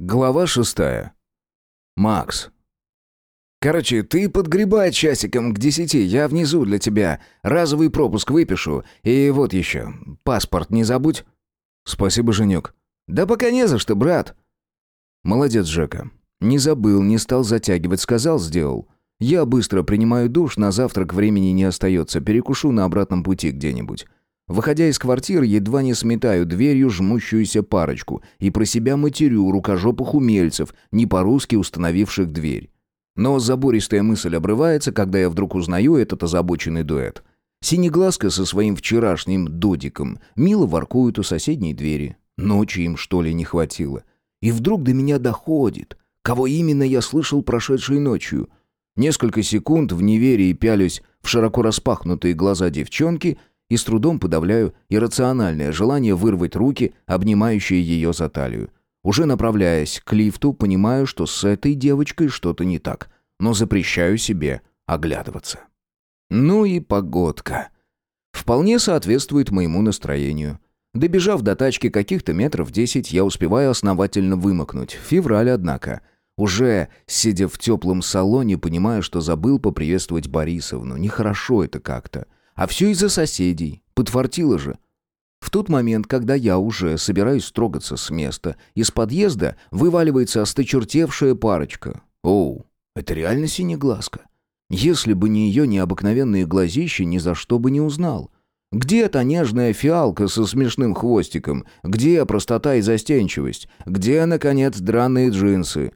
Глава шестая. Макс. Короче, ты подгребай часиком к десяти, я внизу для тебя. Разовый пропуск выпишу. И вот еще, паспорт не забудь. Спасибо, Женек. Да пока не за что, брат. Молодец, Жека. Не забыл, не стал затягивать, сказал, сделал. Я быстро принимаю душ, на завтрак времени не остается, перекушу на обратном пути где-нибудь. Выходя из квартиры, едва не сметаю дверью жмущуюся парочку и про себя матерю рукожопых умельцев, не по-русски установивших дверь. Но забористая мысль обрывается, когда я вдруг узнаю этот озабоченный дуэт. Синеглазка со своим вчерашним додиком мило воркуют у соседней двери. Ночи им, что ли, не хватило. И вдруг до меня доходит, кого именно я слышал прошедшей ночью. Несколько секунд в неверии пялюсь в широко распахнутые глаза девчонки — и с трудом подавляю иррациональное желание вырвать руки, обнимающие ее за талию. Уже направляясь к лифту, понимаю, что с этой девочкой что-то не так, но запрещаю себе оглядываться. Ну и погодка. Вполне соответствует моему настроению. Добежав до тачки каких-то метров десять, я успеваю основательно вымокнуть. Февраль, однако. Уже, сидя в теплом салоне, понимаю, что забыл поприветствовать Борисовну. Нехорошо это как-то. А все из-за соседей. Подфартило же. В тот момент, когда я уже собираюсь трогаться с места, из подъезда вываливается осточертевшая парочка. Оу, это реально синеглазка. Если бы не ее необыкновенные глазища, ни за что бы не узнал. Где та нежная фиалка со смешным хвостиком? Где простота и застенчивость? Где, наконец, драные джинсы?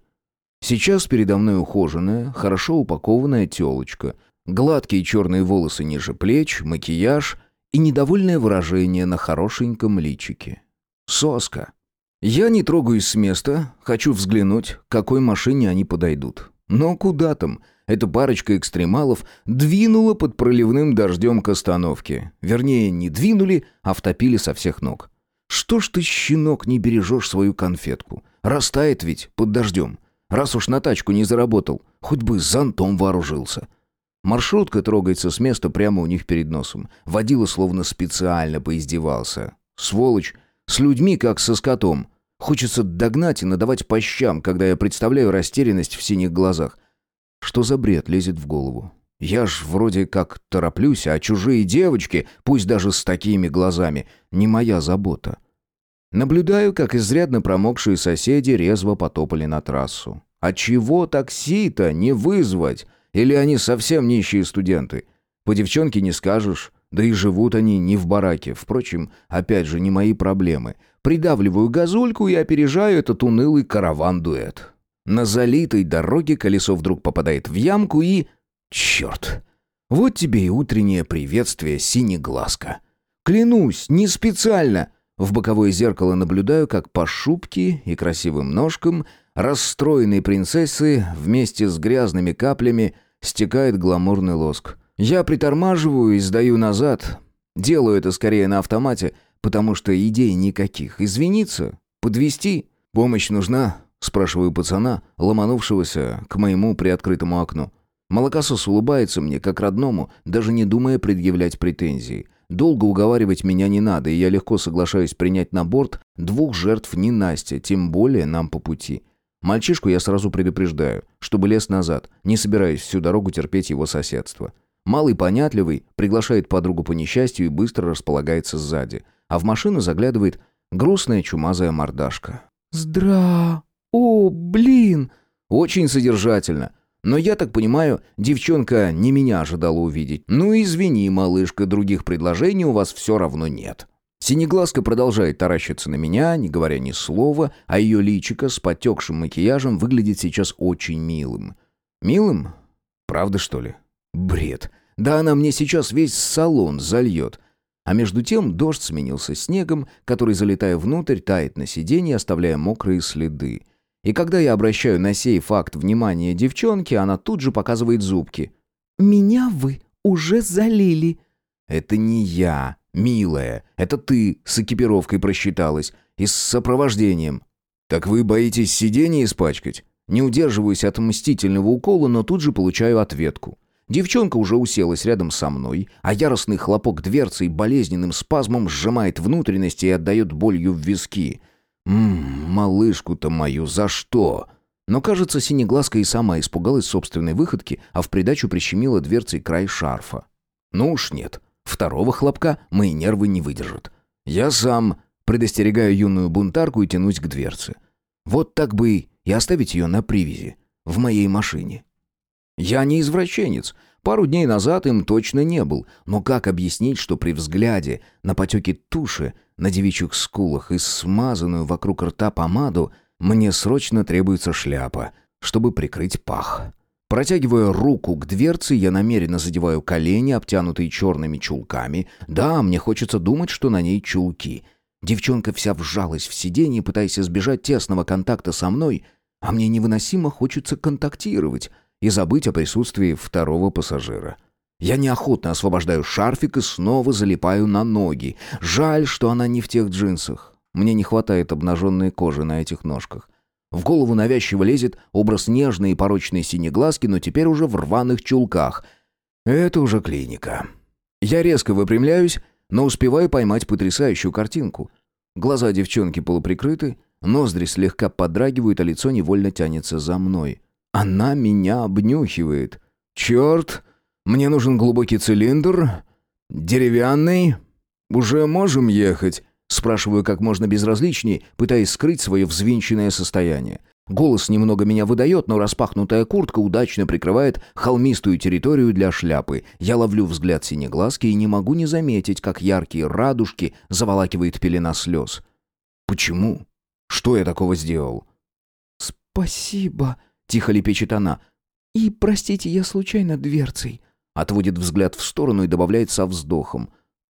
Сейчас передо мной ухоженная, хорошо упакованная телочка, Гладкие черные волосы ниже плеч, макияж и недовольное выражение на хорошеньком личике. Соска. Я не трогаюсь с места, хочу взглянуть, к какой машине они подойдут. Но куда там? Эта парочка экстремалов двинула под проливным дождем к остановке. Вернее, не двинули, а втопили со всех ног. Что ж ты, щенок, не бережешь свою конфетку? Растает ведь под дождем. Раз уж на тачку не заработал, хоть бы зонтом вооружился. Маршрутка трогается с места прямо у них перед носом. Водила словно специально поиздевался. Сволочь, с людьми как со скотом. Хочется догнать и надавать по щам, когда я представляю растерянность в синих глазах. Что за бред лезет в голову? Я ж вроде как тороплюсь, а чужие девочки, пусть даже с такими глазами, не моя забота. Наблюдаю, как изрядно промокшие соседи резво потопали на трассу. А чего такси-то не вызвать? Или они совсем нищие студенты? По девчонке не скажешь, да и живут они не в бараке. Впрочем, опять же, не мои проблемы. Придавливаю газульку и опережаю этот унылый караван-дуэт. На залитой дороге колесо вдруг попадает в ямку и... Черт! Вот тебе и утреннее приветствие, синеглазка. Клянусь, не специально. В боковое зеркало наблюдаю, как по шубке и красивым ножкам расстроенной принцессы вместе с грязными каплями стекает гламурный лоск. Я притормаживаю и сдаю назад. Делаю это скорее на автомате, потому что идей никаких. Извиниться? Подвести? Помощь нужна? Спрашиваю пацана, ломанувшегося к моему приоткрытому окну. Молокосос улыбается мне, как родному, даже не думая предъявлять претензии. Долго уговаривать меня не надо, и я легко соглашаюсь принять на борт двух жертв не Настя, тем более нам по пути. Мальчишку я сразу предупреждаю, чтобы лез назад, не собираюсь всю дорогу терпеть его соседство. Малый понятливый приглашает подругу по несчастью и быстро располагается сзади, а в машину заглядывает грустная чумазая мордашка. «Здра... О, блин!» Очень содержательно. Но я так понимаю, девчонка не меня ожидала увидеть. Ну извини, малышка, других предложений у вас все равно нет. Синеглазка продолжает таращиться на меня, не говоря ни слова, а ее личико с потекшим макияжем выглядит сейчас очень милым. Милым? Правда, что ли? Бред. Да она мне сейчас весь салон зальет. А между тем дождь сменился снегом, который, залетая внутрь, тает на сиденье, оставляя мокрые следы. И когда я обращаю на сей факт внимание девчонки, она тут же показывает зубки. «Меня вы уже залили». «Это не я», «Милая, это ты с экипировкой просчиталась и с сопровождением». «Так вы боитесь сиденье испачкать?» Не удерживаюсь от мстительного укола, но тут же получаю ответку. Девчонка уже уселась рядом со мной, а яростный хлопок дверцы и болезненным спазмом сжимает внутренности и отдает болью в виски. Ммм, малышку-то мою за что? Но, кажется, синеглазка и сама испугалась собственной выходки, а в придачу прищемила дверцей край шарфа. Ну уж нет. Второго хлопка мои нервы не выдержат. Я сам предостерегаю юную бунтарку и тянусь к дверце. Вот так бы и оставить ее на привязи, в моей машине. Я не извращенец. Пару дней назад им точно не был. Но как объяснить, что при взгляде на потеки туши, на девичьих скулах и смазанную вокруг рта помаду мне срочно требуется шляпа, чтобы прикрыть пах. Протягивая руку к дверце, я намеренно задеваю колени, обтянутые черными чулками. Да, мне хочется думать, что на ней чулки. Девчонка вся вжалась в сиденье, пытаясь избежать тесного контакта со мной, а мне невыносимо хочется контактировать и забыть о присутствии второго пассажира. Я неохотно освобождаю шарфик и снова залипаю на ноги. Жаль, что она не в тех джинсах. Мне не хватает обнаженной кожи на этих ножках. В голову навязчиво лезет образ нежной и порочной синеглазки, но теперь уже в рваных чулках. Это уже клиника. Я резко выпрямляюсь, но успеваю поймать потрясающую картинку. Глаза девчонки полуприкрыты, ноздри слегка подрагивают, а лицо невольно тянется за мной. Она меня обнюхивает. Черт, мне нужен глубокий цилиндр, деревянный. Уже можем ехать? Спрашиваю как можно безразличнее, пытаясь скрыть свое взвинченное состояние. Голос немного меня выдает, но распахнутая куртка удачно прикрывает холмистую территорию для шляпы. Я ловлю взгляд синеглазки и не могу не заметить, как яркие радужки заволакивает пелена слез. Почему? Что я такого сделал? «Спасибо», — тихо лепечет она. «И простите, я случайно дверцей». Отводит взгляд в сторону и добавляет со вздохом.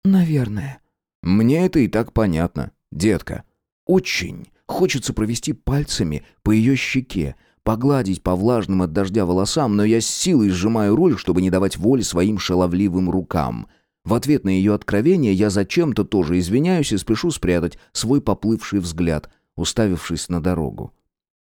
«Наверное». Мне это и так понятно, детка. Очень хочется провести пальцами по ее щеке, погладить по влажным от дождя волосам, но я с силой сжимаю руль, чтобы не давать воли своим шаловливым рукам. В ответ на ее откровение я зачем-то тоже извиняюсь и спешу спрятать свой поплывший взгляд, уставившись на дорогу.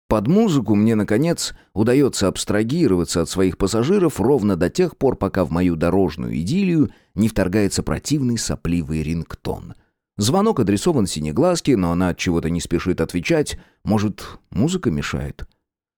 Под музыку мне, наконец, удается абстрагироваться от своих пассажиров ровно до тех пор, пока в мою дорожную идиллию не вторгается противный сопливый рингтон. Звонок адресован Синеглазке, но она от чего-то не спешит отвечать. Может, музыка мешает?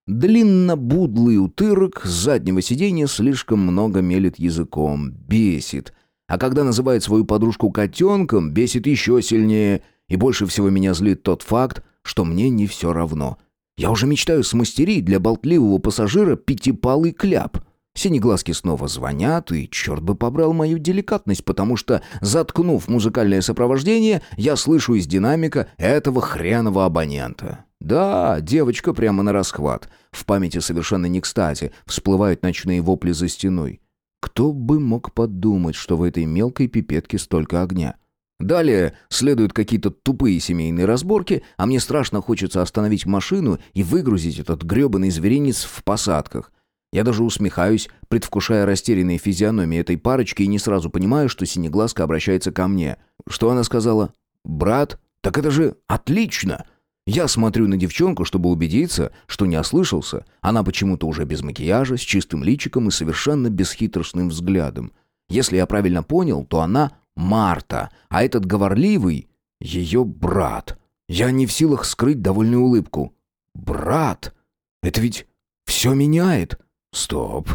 Длинно-будлый утырок с заднего сиденья слишком много мелет языком. Бесит. А когда называет свою подружку котенком, бесит еще сильнее. И больше всего меня злит тот факт, что мне не все равно — я уже мечтаю смастерить для болтливого пассажира пятипалый кляп. Синеглазки снова звонят, и черт бы побрал мою деликатность, потому что, заткнув музыкальное сопровождение, я слышу из динамика этого хренового абонента. Да, девочка прямо на расхват. В памяти совершенно не кстати всплывают ночные вопли за стеной. Кто бы мог подумать, что в этой мелкой пипетке столько огня? Далее следуют какие-то тупые семейные разборки, а мне страшно хочется остановить машину и выгрузить этот грёбаный зверинец в посадках. Я даже усмехаюсь, предвкушая растерянные физиономии этой парочки и не сразу понимаю, что синеглазка обращается ко мне. Что она сказала? «Брат? Так это же отлично!» Я смотрю на девчонку, чтобы убедиться, что не ослышался. Она почему-то уже без макияжа, с чистым личиком и совершенно бесхитростным взглядом. Если я правильно понял, то она Марта, а этот говорливый — ее брат. Я не в силах скрыть довольную улыбку. Брат? Это ведь все меняет. Стоп.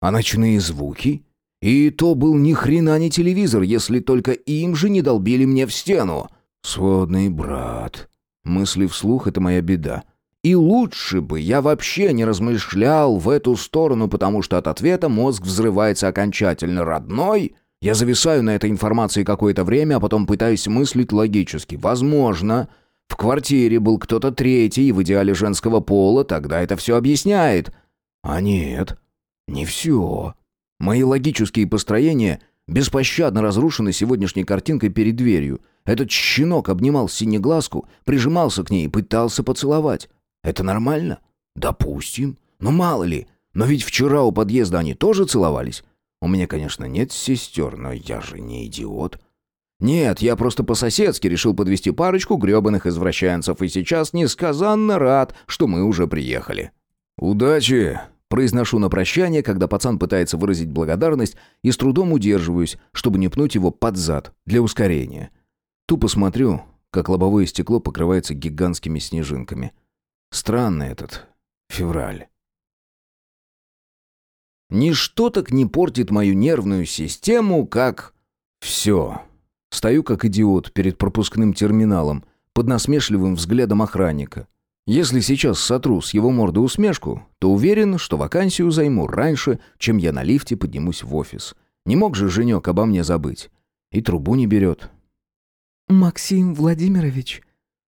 А ночные звуки? И то был ни хрена не телевизор, если только им же не долбили мне в стену. Сводный брат. Мысли вслух — это моя беда. И лучше бы я вообще не размышлял в эту сторону, потому что от ответа мозг взрывается окончательно. Родной? Я зависаю на этой информации какое-то время, а потом пытаюсь мыслить логически. Возможно, в квартире был кто-то третий, в идеале женского пола, тогда это все объясняет. А нет, не все. Мои логические построения беспощадно разрушены сегодняшней картинкой перед дверью. Этот щенок обнимал синеглазку, прижимался к ней и пытался поцеловать. Это нормально? Допустим. Но мало ли. Но ведь вчера у подъезда они тоже целовались. У меня, конечно, нет сестер, но я же не идиот. Нет, я просто по-соседски решил подвести парочку грёбаных извращенцев и сейчас несказанно рад, что мы уже приехали. «Удачи!» – произношу на прощание, когда пацан пытается выразить благодарность и с трудом удерживаюсь, чтобы не пнуть его под зад для ускорения. Тупо смотрю, как лобовое стекло покрывается гигантскими снежинками. Странный этот февраль. Ничто так не портит мою нервную систему, как... Все. Стою как идиот перед пропускным терминалом, под насмешливым взглядом охранника. Если сейчас сотру с его морды усмешку, то уверен, что вакансию займу раньше, чем я на лифте поднимусь в офис. Не мог же Женек обо мне забыть. И трубу не берет. «Максим Владимирович?»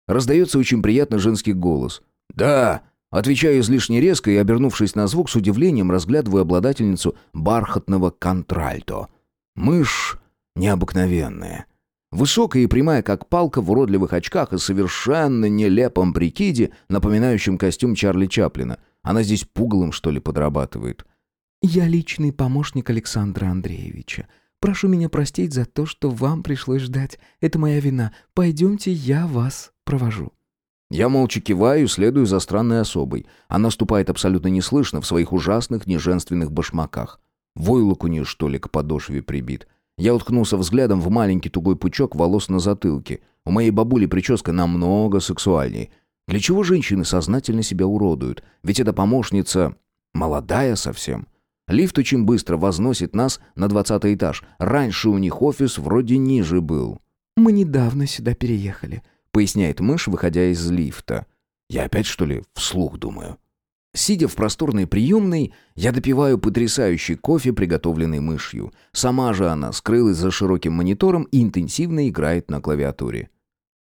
Раздается очень приятно женский голос. «Да!» Отвечаю излишне резко и, обернувшись на звук, с удивлением разглядываю обладательницу бархатного контральто. Мышь необыкновенная. Высокая и прямая, как палка, в уродливых очках и совершенно нелепом прикиде, напоминающем костюм Чарли Чаплина. Она здесь пугалом, что ли, подрабатывает. «Я личный помощник Александра Андреевича. Прошу меня простить за то, что вам пришлось ждать. Это моя вина. Пойдемте, я вас провожу». Я молча киваю, следую за странной особой. Она ступает абсолютно неслышно в своих ужасных неженственных башмаках. Войлок у нее, что ли, к подошве прибит. Я уткнулся взглядом в маленький тугой пучок волос на затылке. У моей бабули прическа намного сексуальнее. Для чего женщины сознательно себя уродуют? Ведь эта помощница молодая совсем. Лифт очень быстро возносит нас на двадцатый этаж. Раньше у них офис вроде ниже был. «Мы недавно сюда переехали», — поясняет мышь, выходя из лифта. Я опять, что ли, вслух думаю? Сидя в просторной приемной, я допиваю потрясающий кофе, приготовленный мышью. Сама же она скрылась за широким монитором и интенсивно играет на клавиатуре.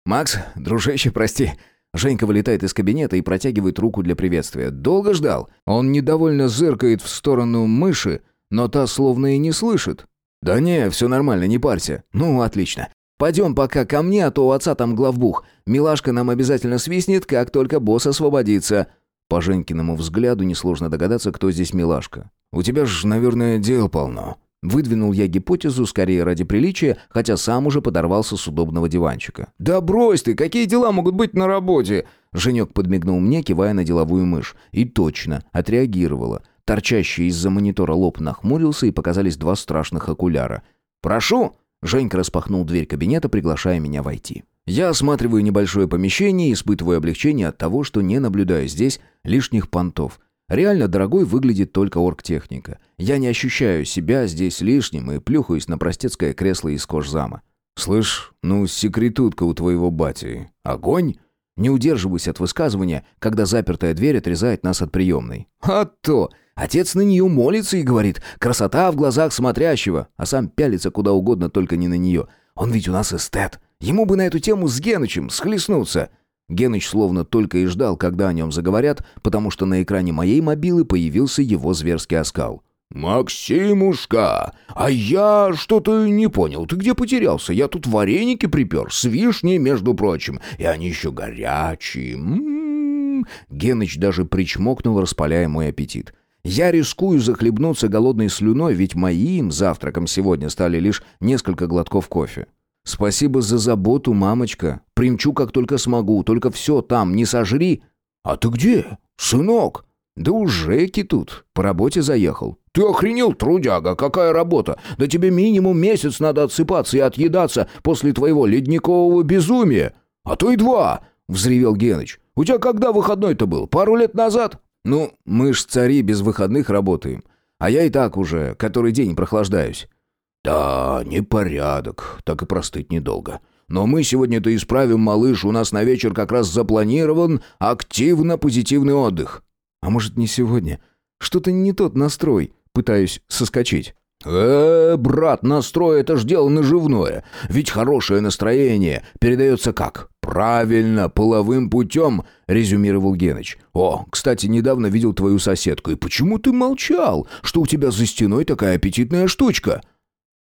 «Макс, дружище, прости». Женька вылетает из кабинета и протягивает руку для приветствия. «Долго ждал?» Он недовольно зыркает в сторону мыши, но та словно и не слышит. «Да не, все нормально, не парься. Ну, отлично. Пойдем пока ко мне, а то у отца там главбух. Милашка нам обязательно свистнет, как только босс освободится». По Женькиному взгляду несложно догадаться, кто здесь милашка. «У тебя ж, наверное, дел полно». Выдвинул я гипотезу скорее ради приличия, хотя сам уже подорвался с удобного диванчика. «Да брось ты, какие дела могут быть на работе?» Женек подмигнул мне, кивая на деловую мышь. И точно, отреагировала. Торчащий из-за монитора лоб нахмурился, и показались два страшных окуляра. «Прошу!» Женька распахнул дверь кабинета, приглашая меня войти. Я осматриваю небольшое помещение и испытываю облегчение от того, что не наблюдаю здесь лишних понтов. Реально дорогой выглядит только оргтехника. Я не ощущаю себя здесь лишним и плюхаюсь на простецкое кресло из кожзама. «Слышь, ну секретутка у твоего бати. Огонь?» Не удерживаюсь от высказывания, когда запертая дверь отрезает нас от приемной. «А то! Отец на нее молится и говорит, красота в глазах смотрящего, а сам пялится куда угодно, только не на нее. Он ведь у нас эстет. Ему бы на эту тему с Генычем схлестнуться. Геныч словно только и ждал, когда о нем заговорят, потому что на экране моей мобилы появился его зверский оскал. «Максимушка, а я что-то не понял. Ты где потерялся? Я тут вареники припер, с вишней, между прочим, и они еще горячие. М -м -м. Геныч даже причмокнул, распаляя мой аппетит. Я рискую захлебнуться голодной слюной, ведь моим завтраком сегодня стали лишь несколько глотков кофе. «Спасибо за заботу, мамочка. Примчу, как только смогу. Только все там, не сожри». «А ты где, сынок?» «Да у Жеки тут. По работе заехал». «Ты охренел, трудяга? Какая работа? Да тебе минимум месяц надо отсыпаться и отъедаться после твоего ледникового безумия. А то и два!» — взревел Геныч. «У тебя когда выходной-то был? Пару лет назад?» «Ну, мы ж цари без выходных работаем. А я и так уже который день прохлаждаюсь. «Да, непорядок, так и простыть недолго. Но мы сегодня это исправим, малыш, у нас на вечер как раз запланирован активно-позитивный отдых». «А может, не сегодня? Что-то не тот настрой, пытаюсь соскочить». «Э, брат, настрой — это ж дело наживное. Ведь хорошее настроение передается как? Правильно, половым путем», — резюмировал Геныч. «О, кстати, недавно видел твою соседку. И почему ты молчал, что у тебя за стеной такая аппетитная штучка?»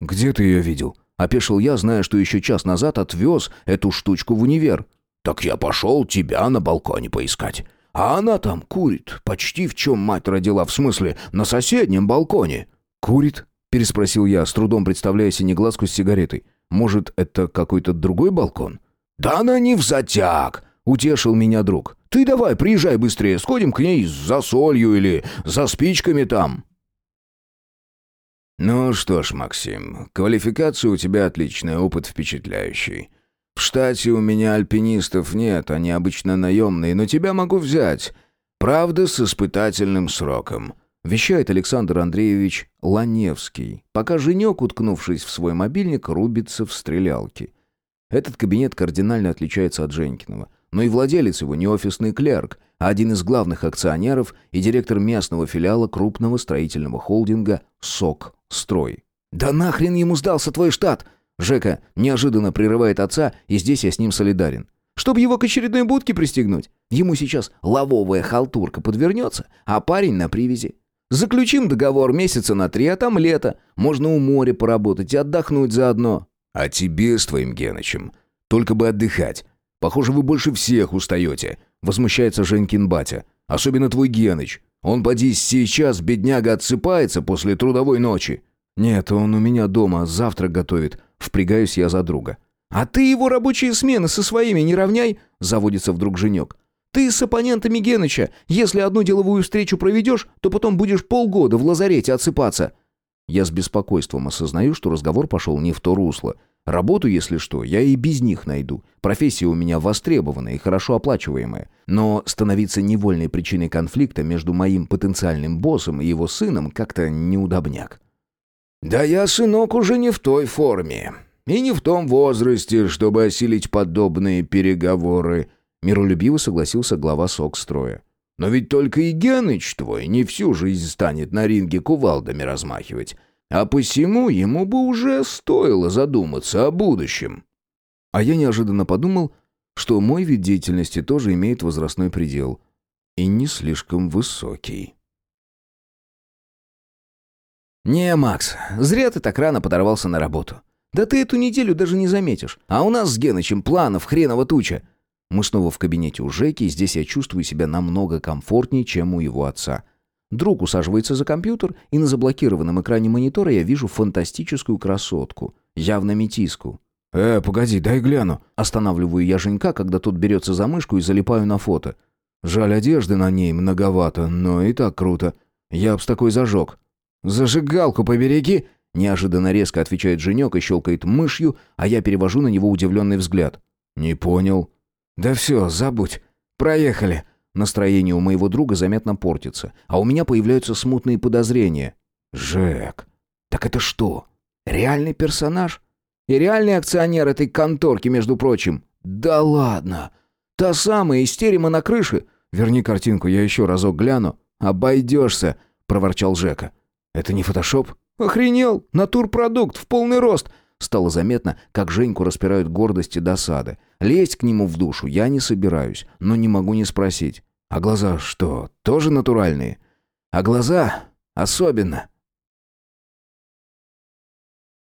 «Где ты ее видел?» Опешил я, зная, что еще час назад отвез эту штучку в универ. «Так я пошел тебя на балконе поискать. А она там курит, почти в чем мать родила, в смысле, на соседнем балконе». «Курит?» – переспросил я, с трудом представляя синеглазку с сигаретой. «Может, это какой-то другой балкон?» «Да она не в затяг!» — утешил меня друг. «Ты давай, приезжай быстрее, сходим к ней за солью или за спичками там». «Ну что ж, Максим, квалификация у тебя отличная, опыт впечатляющий. В штате у меня альпинистов нет, они обычно наемные, но тебя могу взять. Правда, с испытательным сроком», — вещает Александр Андреевич Ланевский, пока женек, уткнувшись в свой мобильник, рубится в стрелялке. Этот кабинет кардинально отличается от Женькиного, но и владелец его не офисный клерк, а один из главных акционеров и директор местного филиала крупного строительного холдинга «СОК Строй». «Да нахрен ему сдался твой штат!» Жека неожиданно прерывает отца, и здесь я с ним солидарен. Чтобы его к очередной будке пристегнуть. Ему сейчас лавовая халтурка подвернется, а парень на привязи. Заключим договор месяца на три, а там лето. Можно у моря поработать и отдохнуть заодно. А тебе с твоим Генычем только бы отдыхать. Похоже, вы больше всех устаете. Возмущается Женькин батя. Особенно твой Геныч. Он, поди, сейчас, бедняга, отсыпается после трудовой ночи. Нет, он у меня дома завтрак готовит. Впрягаюсь я за друга. «А ты его рабочие смены со своими не равняй!» — заводится вдруг Женек. «Ты с оппонентами Геныча. Если одну деловую встречу проведешь, то потом будешь полгода в лазарете отсыпаться». Я с беспокойством осознаю, что разговор пошел не в то русло. Работу, если что, я и без них найду. Профессия у меня востребованная и хорошо оплачиваемая. Но становиться невольной причиной конфликта между моим потенциальным боссом и его сыном как-то неудобняк. «Да я, сынок, уже не в той форме. И не в том возрасте, чтобы осилить подобные переговоры», — миролюбиво согласился глава СОК-строя. «Но ведь только и Геныч твой не всю жизнь станет на ринге кувалдами размахивать. А посему ему бы уже стоило задуматься о будущем». А я неожиданно подумал, что мой вид деятельности тоже имеет возрастной предел. И не слишком высокий. «Не, Макс, зря ты так рано подорвался на работу. Да ты эту неделю даже не заметишь. А у нас с Генычем планов хреново туча». Мы снова в кабинете у Жеки, и здесь я чувствую себя намного комфортнее, чем у его отца. Друг усаживается за компьютер, и на заблокированном экране монитора я вижу фантастическую красотку, явно метиску. «Э, погоди, дай гляну». Останавливаю я Женька, когда тот берется за мышку и залипаю на фото. Жаль, одежды на ней многовато, но и так круто. Я б с такой зажег. «Зажигалку побереги!» Неожиданно резко отвечает Женек и щелкает мышью, а я перевожу на него удивленный взгляд. «Не понял». «Да все, забудь. Проехали». Настроение у моего друга заметно портится, а у меня появляются смутные подозрения. «Жек, так это что, реальный персонаж? И реальный акционер этой конторки, между прочим? Да ладно! Та самая истерima на крыше? Верни картинку, я еще разок гляну. Обойдешься!» — проворчал Жека. «Это не фотошоп?» «Охренел! Натурпродукт в полный рост!» Стало заметно, как Женьку распирают гордость и досады. Лезть к нему в душу я не собираюсь, но не могу не спросить. А глаза что, тоже натуральные? А глаза особенно.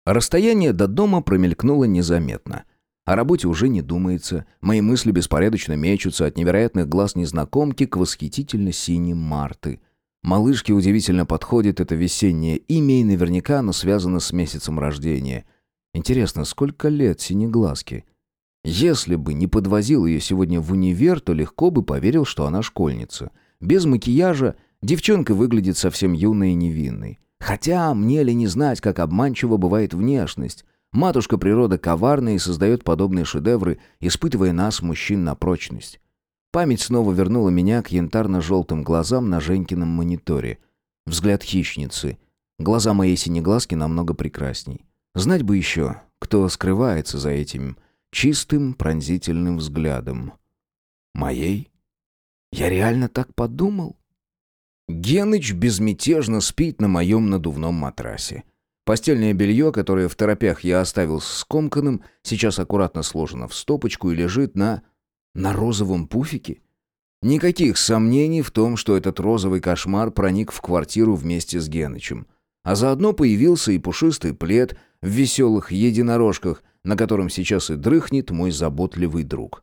Расстояние до дома промелькнуло незаметно. О работе уже не думается. Мои мысли беспорядочно мечутся от невероятных глаз незнакомки к восхитительно синим Марты — Малышке удивительно подходит это весеннее имя, и наверняка оно связано с месяцем рождения. Интересно, сколько лет синеглазки? Если бы не подвозил ее сегодня в универ, то легко бы поверил, что она школьница. Без макияжа девчонка выглядит совсем юной и невинной. Хотя мне ли не знать, как обманчива бывает внешность. Матушка природа коварная и создает подобные шедевры, испытывая нас, мужчин, на прочность. Память снова вернула меня к янтарно-желтым глазам на Женькином мониторе. Взгляд хищницы. Глаза моей синеглазки намного прекрасней. Знать бы еще, кто скрывается за этим чистым пронзительным взглядом. Моей? Я реально так подумал? Геныч безмятежно спит на моем надувном матрасе. Постельное белье, которое в торопях я оставил скомканным, сейчас аккуратно сложено в стопочку и лежит на на розовом пуфике? Никаких сомнений в том, что этот розовый кошмар проник в квартиру вместе с Генычем. А заодно появился и пушистый плед в веселых единорожках, на котором сейчас и дрыхнет мой заботливый друг.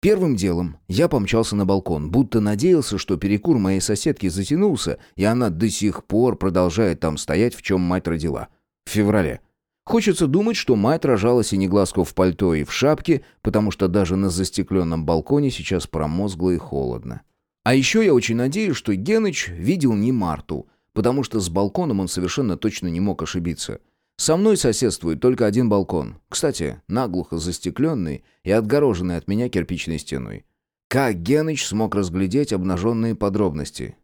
Первым делом я помчался на балкон, будто надеялся, что перекур моей соседки затянулся, и она до сих пор продолжает там стоять, в чем мать родила. В феврале. Хочется думать, что мать рожала синеглазку в пальто и в шапке, потому что даже на застекленном балконе сейчас промозгло и холодно. А еще я очень надеюсь, что Геныч видел не Марту, потому что с балконом он совершенно точно не мог ошибиться. Со мной соседствует только один балкон. Кстати, наглухо застекленный и отгороженный от меня кирпичной стеной. Как Геныч смог разглядеть обнаженные подробности?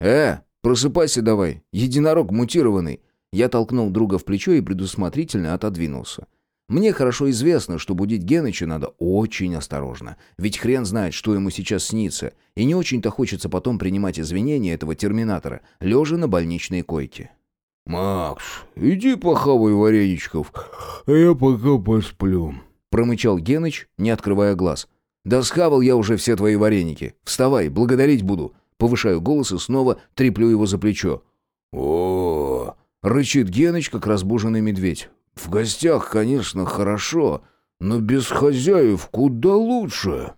«Э, просыпайся давай, единорог мутированный!» Я толкнул друга в плечо и предусмотрительно отодвинулся. Мне хорошо известно, что будить Геныча надо очень осторожно, ведь хрен знает, что ему сейчас снится, и не очень-то хочется потом принимать извинения этого терминатора, лежа на больничной койке. «Макс, иди похавай вареничков, а я пока посплю», — промычал Геныч, не открывая глаз. «Да схавал я уже все твои вареники. Вставай, благодарить буду». Повышаю голос и снова треплю его за плечо. о, рычит Геныч, как разбуженный медведь. В гостях, конечно, хорошо, но без хозяев куда лучше.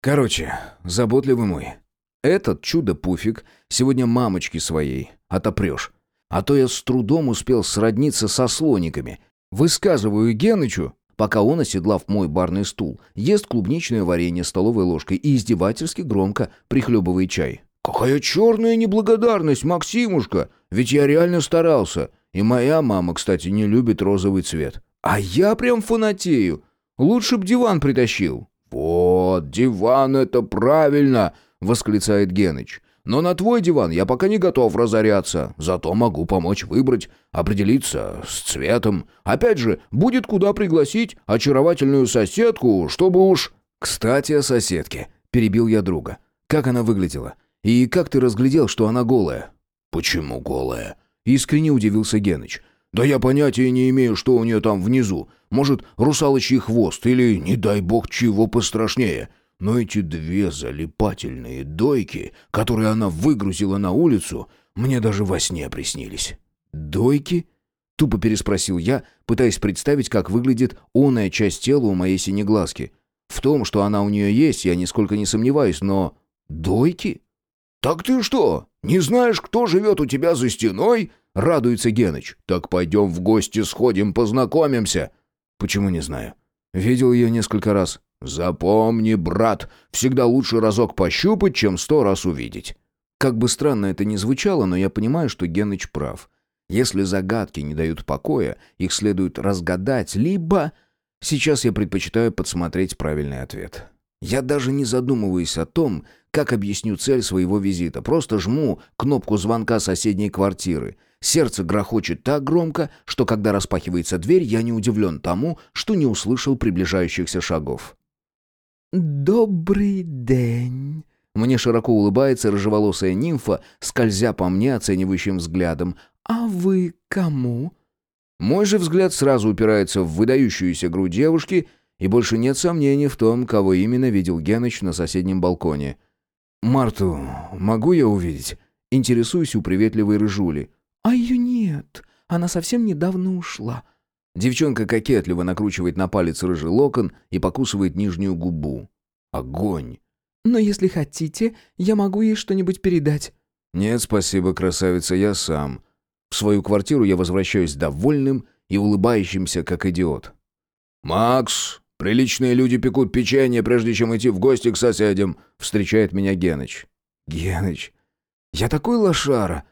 Короче, заботливый мой, этот чудо-пуфик сегодня мамочки своей отопрешь. А то я с трудом успел сродниться со слониками. Высказываю Генычу, пока он, оседлав мой барный стул, ест клубничное варенье столовой ложкой и издевательски громко прихлебывает чай. «Какая черная неблагодарность, Максимушка! Ведь я реально старался!» И моя мама, кстати, не любит розовый цвет. А я прям фанатею. Лучше б диван притащил. Вот, диван это правильно, восклицает Геныч. Но на твой диван я пока не готов разоряться. Зато могу помочь выбрать, определиться с цветом. Опять же, будет куда пригласить очаровательную соседку, чтобы уж... Кстати, о соседке. Перебил я друга. Как она выглядела? И как ты разглядел, что она голая? Почему голая? Искренне удивился Геныч. «Да я понятия не имею, что у нее там внизу. Может, русалочий хвост или, не дай бог, чего пострашнее. Но эти две залипательные дойки, которые она выгрузила на улицу, мне даже во сне приснились». «Дойки?» — тупо переспросил я, пытаясь представить, как выглядит оная часть тела у моей синеглазки. В том, что она у нее есть, я нисколько не сомневаюсь, но... «Дойки?» «Так ты что, не знаешь, кто живет у тебя за стеной?» — радуется Геныч. «Так пойдем в гости сходим, познакомимся». «Почему не знаю?» «Видел ее несколько раз». «Запомни, брат, всегда лучше разок пощупать, чем сто раз увидеть». Как бы странно это ни звучало, но я понимаю, что Геныч прав. Если загадки не дают покоя, их следует разгадать, либо... Сейчас я предпочитаю подсмотреть правильный ответ. Я даже не задумываюсь о том, как объясню цель своего визита. Просто жму кнопку звонка соседней квартиры. Сердце грохочет так громко, что когда распахивается дверь, я не удивлен тому, что не услышал приближающихся шагов. «Добрый день!» Мне широко улыбается рыжеволосая нимфа, скользя по мне оценивающим взглядом. «А вы кому?» Мой же взгляд сразу упирается в выдающуюся грудь девушки — и больше нет сомнений в том, кого именно видел Геныч на соседнем балконе. «Марту могу я увидеть?» Интересуюсь у приветливой рыжули. «А ее нет. Она совсем недавно ушла». Девчонка кокетливо накручивает на палец рыжий локон и покусывает нижнюю губу. Огонь. «Но если хотите, я могу ей что-нибудь передать». «Нет, спасибо, красавица, я сам». В свою квартиру я возвращаюсь довольным и улыбающимся, как идиот. «Макс, Приличные люди пекут печенье, прежде чем идти в гости к соседям», — встречает меня Геныч. «Геныч, я такой лошара!»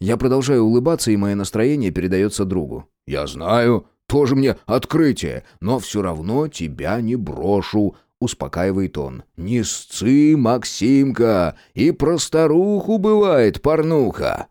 Я продолжаю улыбаться, и мое настроение передается другу. «Я знаю, тоже мне открытие, но все равно тебя не брошу», — успокаивает он. «Не сцы, Максимка, и про старуху бывает порнуха».